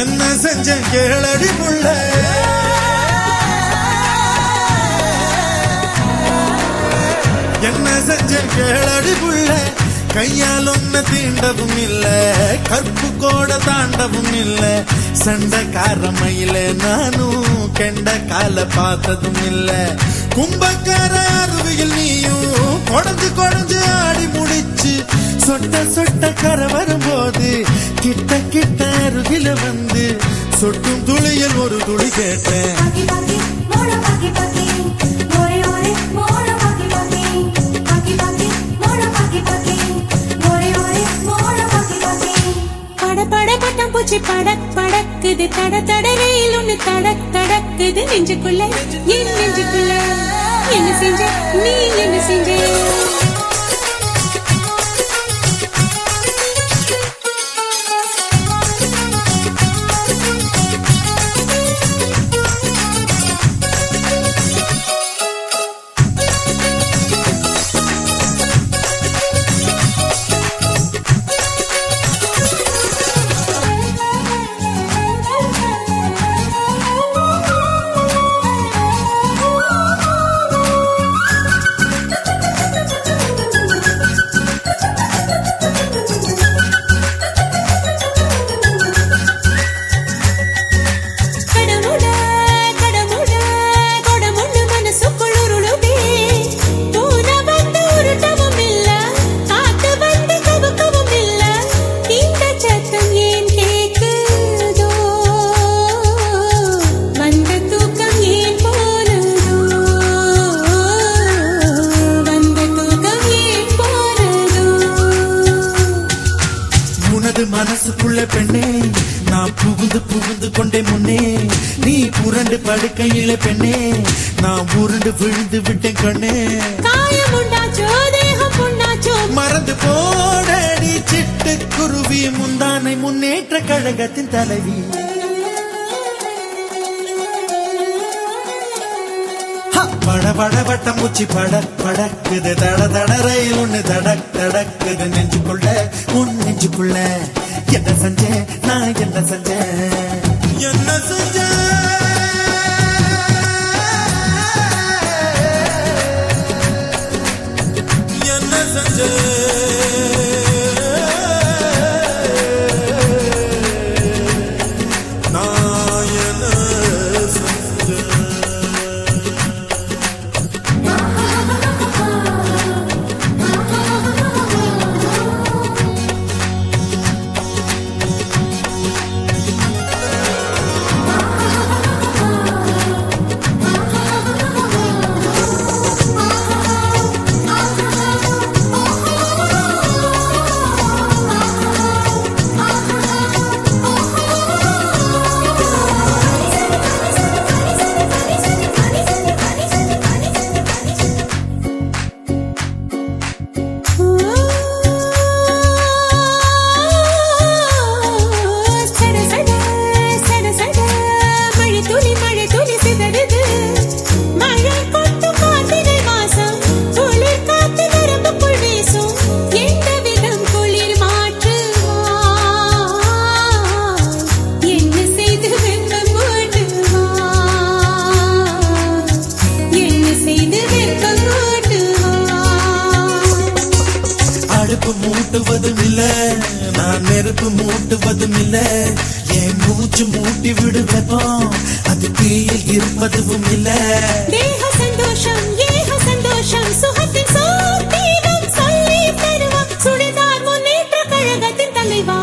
என்ன செஞ்ச கேளடி புள்ள என்ன செஞ்ச கேளடி புள்ள கையால் ஒன்ன தீண்டவும் இல்ல. கற்பு கோட தாண்டவும் இல்ல. சண்டைக்கார மயில நானும் கெண்ட கால பார்த்ததும் இல்ல. கும்பக்கார அருவியில் நீ கொடஞ்சு கொடஞ்சு ஆடி முடிச்சு சொட்ட சொட்ட கரை வரும்போது கிட்ட கிட்ட அருகில வந்து சொட்டும் துளியில் ஒரு துளி கேட்டேன். Paki பட பூச்சி படக் படக்குது தட தட ரயில் ஒண்ணு தடக் தடக்குது நெஞ்சுக்குள்ள என் நெஞ்சுக்குள்ள. என்ன செஞ்ச? நீ என்ன செஞ்ச? உனது மனசுக்குள்ள பெண்ணே. நான் புகுந்து புகுந்து கொண்டே முன்னே. நீ புரண்டு படுக்கையில பெண்ணே. நான் உருண்டு விழுந்து விட்டேன் கண்ணே. மறந்து போடடி சிட்டு குருவி முந்தானை முன்னேற்ற கழகத்தின் தலைவி. பட பட வட்டம் பூச்சி பட படக்குது. தட தட ரயில் ஒண்ணு தடக் தடக்குது. நெஞ்சுக்குள்ள உன் நெஞ்சுக்குள்ள. என்ன செஞ்சேன்? நான் என்ன செஞ்சேன்? என்ன செஞ்சேன்? நான் நெருப்பு மூட்டுவதும் இல்ல என் மூச்சு மூட்டி விடு வெப்பம் அது தீயில் இருப்பதும் இல்ல சந்தோஷம் ஏக சந்தோஷம் சுகத்தின் சோதீனம் சொல்லி தருவான் சுடிதார் முன்னேற்ற கழகத்தின் தலைவா.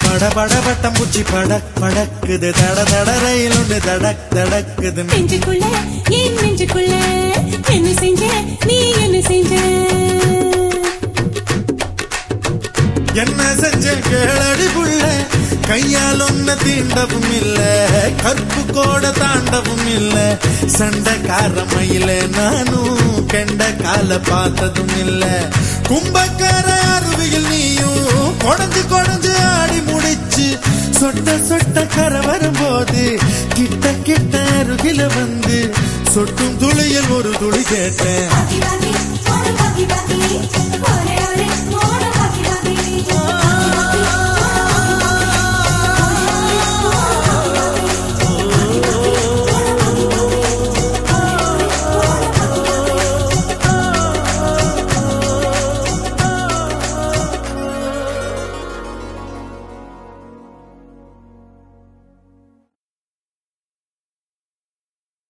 பட பட வட்டம் பூச்சி படக் படக்குது. தட தட ரயில் ஒன்று தடக் தடக்குது. நெஞ்சுக்குள்ள என் நெஞ்சுக்குள்ள என்ன செஞ்ச நீ என்ன செஞ்ச? என்ன செஞ்ச கேளடி புள்ள கையால் ஒன்ன தீண்டவும் இல்ல. கற்பு கோட தாண்டவும் இல்ல. சண்டைக்கார மயில நானும் கெண்ட கால பார்த்ததும் இல்ல. கும்பக்கார அருவியில் நீயும் கொடஞ்சு கொடஞ்சு ஆடி முடிச்சு சொட்ட சொட்ட கரை வரும்போது கிட்ட கிட்ட அருகில வந்து சொட்டும் துளியில் ஒரு துளி கேட்டேன்.